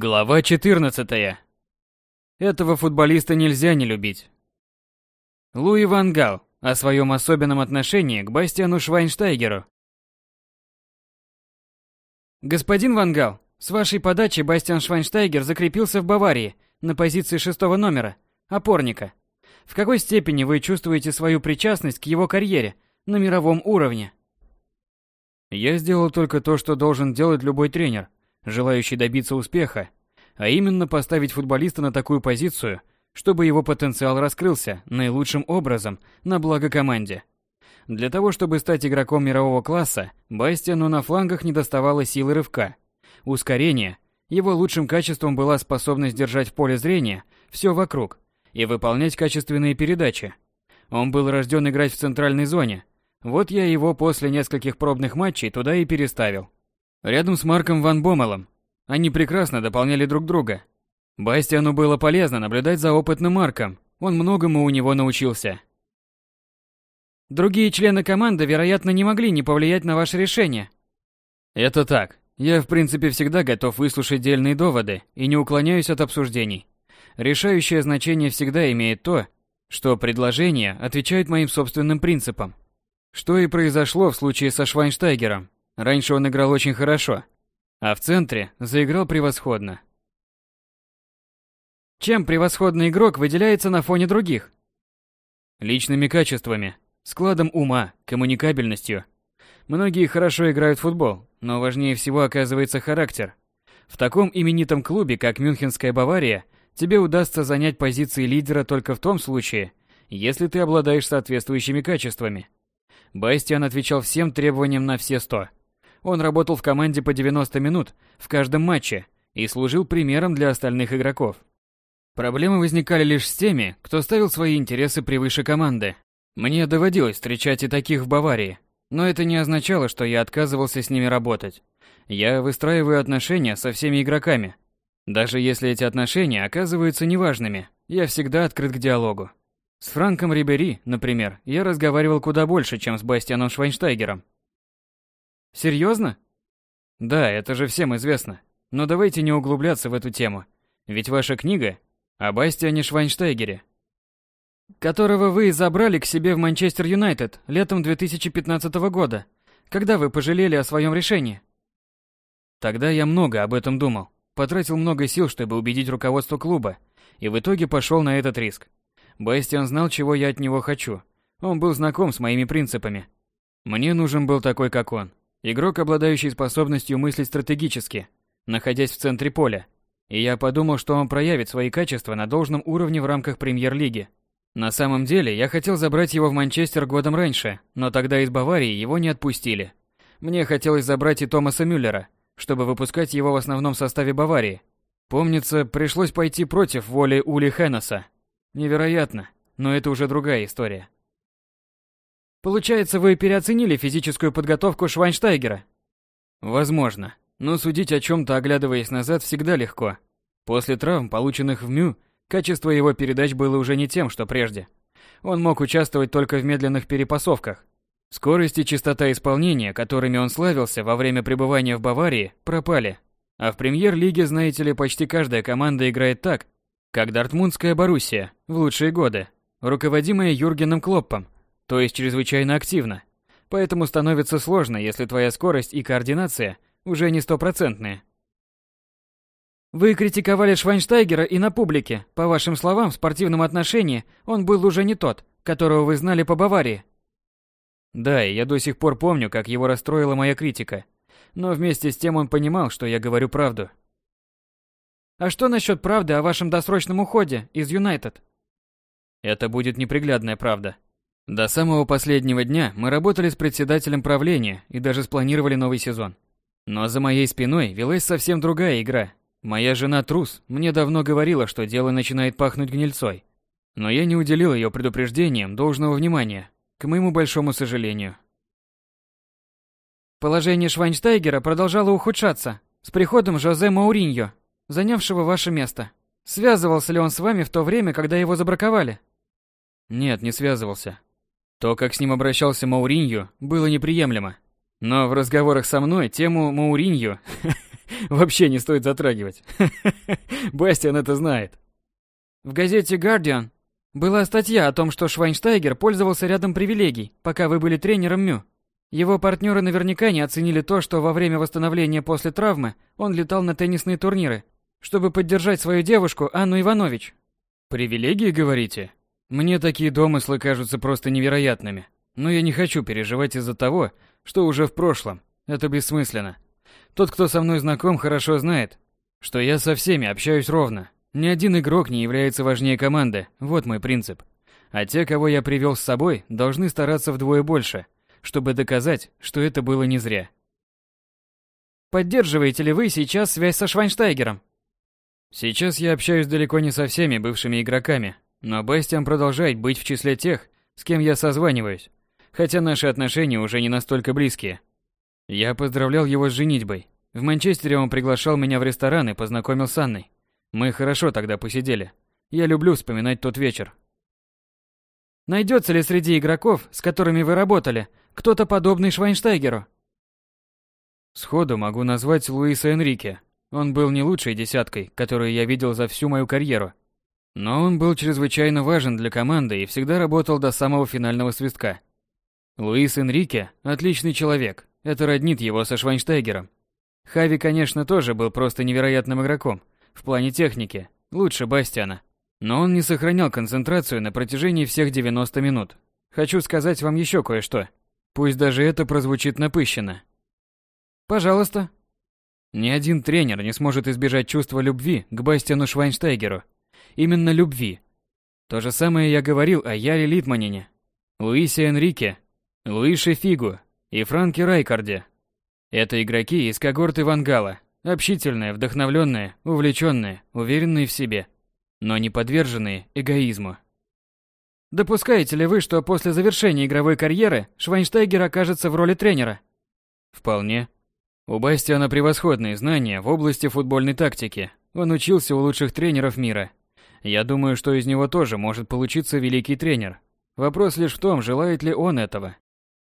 Глава 14. Этого футболиста нельзя не любить. Луи Ван Гал о своем особенном отношении к Бастиану Швайнштайгеру. Господин Ван Гал, с вашей подачи Бастиан Швайнштайгер закрепился в Баварии на позиции шестого номера, опорника. В какой степени вы чувствуете свою причастность к его карьере на мировом уровне? Я сделал только то, что должен делать любой тренер – желающий добиться успеха, а именно поставить футболиста на такую позицию, чтобы его потенциал раскрылся наилучшим образом на благо команде. Для того, чтобы стать игроком мирового класса, Бастиану на флангах не доставало силы рывка, ускорения. Его лучшим качеством была способность держать в поле зрения все вокруг и выполнять качественные передачи. Он был рожден играть в центральной зоне. Вот я его после нескольких пробных матчей туда и переставил. Рядом с Марком Ван Бомелом. Они прекрасно дополняли друг друга. Бастиану было полезно наблюдать за опытным Марком. Он многому у него научился. Другие члены команды, вероятно, не могли не повлиять на ваше решение. Это так. Я, в принципе, всегда готов выслушать дельные доводы и не уклоняюсь от обсуждений. Решающее значение всегда имеет то, что предложения отвечают моим собственным принципам. Что и произошло в случае со Швайнштайгером. Раньше он играл очень хорошо, а в центре заиграл превосходно. Чем превосходный игрок выделяется на фоне других? Личными качествами, складом ума, коммуникабельностью. Многие хорошо играют в футбол, но важнее всего оказывается характер. В таком именитом клубе, как Мюнхенская Бавария, тебе удастся занять позиции лидера только в том случае, если ты обладаешь соответствующими качествами. Бастиан отвечал всем требованиям на все сто. Он работал в команде по 90 минут в каждом матче и служил примером для остальных игроков. Проблемы возникали лишь с теми, кто ставил свои интересы превыше команды. Мне доводилось встречать и таких в Баварии, но это не означало, что я отказывался с ними работать. Я выстраиваю отношения со всеми игроками. Даже если эти отношения оказываются неважными, я всегда открыт к диалогу. С Франком Рибери, например, я разговаривал куда больше, чем с Бастианом Швайнштайгером. Серьезно? Да, это же всем известно. Но давайте не углубляться в эту тему. Ведь ваша книга о Бастиане Швайнштейгере. Которого вы забрали к себе в Манчестер Юнайтед летом 2015 года. Когда вы пожалели о своем решении? Тогда я много об этом думал. Потратил много сил, чтобы убедить руководство клуба. И в итоге пошел на этот риск. Бастиан знал, чего я от него хочу. Он был знаком с моими принципами. Мне нужен был такой, как он. Игрок, обладающий способностью мыслить стратегически, находясь в центре поля. И я подумал, что он проявит свои качества на должном уровне в рамках премьер-лиги. На самом деле, я хотел забрать его в Манчестер годом раньше, но тогда из Баварии его не отпустили. Мне хотелось забрать и Томаса Мюллера, чтобы выпускать его в основном составе Баварии. Помнится, пришлось пойти против воли Ули Хеннеса. Невероятно, но это уже другая история. Получается, вы переоценили физическую подготовку Швайнштайгера? Возможно. Но судить о чем-то, оглядываясь назад, всегда легко. После травм, полученных в МЮ, качество его передач было уже не тем, что прежде. Он мог участвовать только в медленных перепасовках. Скорость и частота исполнения, которыми он славился во время пребывания в Баварии, пропали. А в премьер-лиге, знаете ли, почти каждая команда играет так, как Дортмундская Боруссия в лучшие годы, руководимая Юргеном Клоппом – то есть чрезвычайно активно. Поэтому становится сложно, если твоя скорость и координация уже не стопроцентные. Вы критиковали Швайнштайгера и на публике. По вашим словам, в спортивном отношении он был уже не тот, которого вы знали по Баварии. Да, я до сих пор помню, как его расстроила моя критика. Но вместе с тем он понимал, что я говорю правду. А что насчет правды о вашем досрочном уходе из Юнайтед? Это будет неприглядная правда. До самого последнего дня мы работали с председателем правления и даже спланировали новый сезон. Но за моей спиной велась совсем другая игра. Моя жена трус, мне давно говорила, что дело начинает пахнуть гнильцой. Но я не уделил ее предупреждениям должного внимания, к моему большому сожалению. Положение Швайнштайгера продолжало ухудшаться с приходом Жозе Мауриньо, занявшего ваше место. Связывался ли он с вами в то время, когда его забраковали? Нет, не связывался. То, как с ним обращался Мауриньо, было неприемлемо. Но в разговорах со мной тему Мауриньо вообще не стоит затрагивать. Бастиан это знает. В газете «Гардиан» была статья о том, что Швайнштайгер пользовался рядом привилегий, пока вы были тренером МЮ. Его партнеры наверняка не оценили то, что во время восстановления после травмы он летал на теннисные турниры, чтобы поддержать свою девушку Анну Иванович. Привилегии, говорите? Мне такие домыслы кажутся просто невероятными. Но я не хочу переживать из-за того, что уже в прошлом. Это бессмысленно. Тот, кто со мной знаком, хорошо знает, что я со всеми общаюсь ровно. Ни один игрок не является важнее команды. Вот мой принцип. А те, кого я привел с собой, должны стараться вдвое больше, чтобы доказать, что это было не зря. Поддерживаете ли вы сейчас связь со Швайнштайгером? Сейчас я общаюсь далеко не со всеми бывшими игроками, но Бастиан продолжает быть в числе тех, с кем я созваниваюсь, хотя наши отношения уже не настолько близкие. Я поздравлял его с женитьбой. В Манчестере он приглашал меня в ресторан и познакомил с Анной. Мы хорошо тогда посидели. Я люблю вспоминать тот вечер. Найдется ли среди игроков, с которыми вы работали, кто-то подобный Швайнштайгеру? Сходу могу назвать Луиса Энрике. Он был не лучшей десяткой, которую я видел за всю мою карьеру. Но он был чрезвычайно важен для команды и всегда работал до самого финального свистка. Луис Энрике – отличный человек, это роднит его со Швайнштайгером. Хави, конечно, тоже был просто невероятным игроком, в плане техники, лучше Бастиана. Но он не сохранял концентрацию на протяжении всех 90 минут. Хочу сказать вам еще кое-что. Пусть даже это прозвучит напыщенно. Пожалуйста. Ни один тренер не сможет избежать чувства любви к Бастиану Швайнштайгеру – именно любви. То же самое я говорил о Яре Литманине, Луисе Энрике, Луише Фигу и Франке Райкарде. Это игроки из когорты Вангала, общительные, вдохновленные, увлеченные, уверенные в себе, но не подверженные эгоизму. Допускаете ли вы, что после завершения игровой карьеры Швайнштайгер окажется в роли тренера? Вполне. У Бастиана превосходные знания в области футбольной тактики. Он учился у лучших тренеров мира я думаю, что из него тоже может получиться великий тренер. Вопрос лишь в том, желает ли он этого.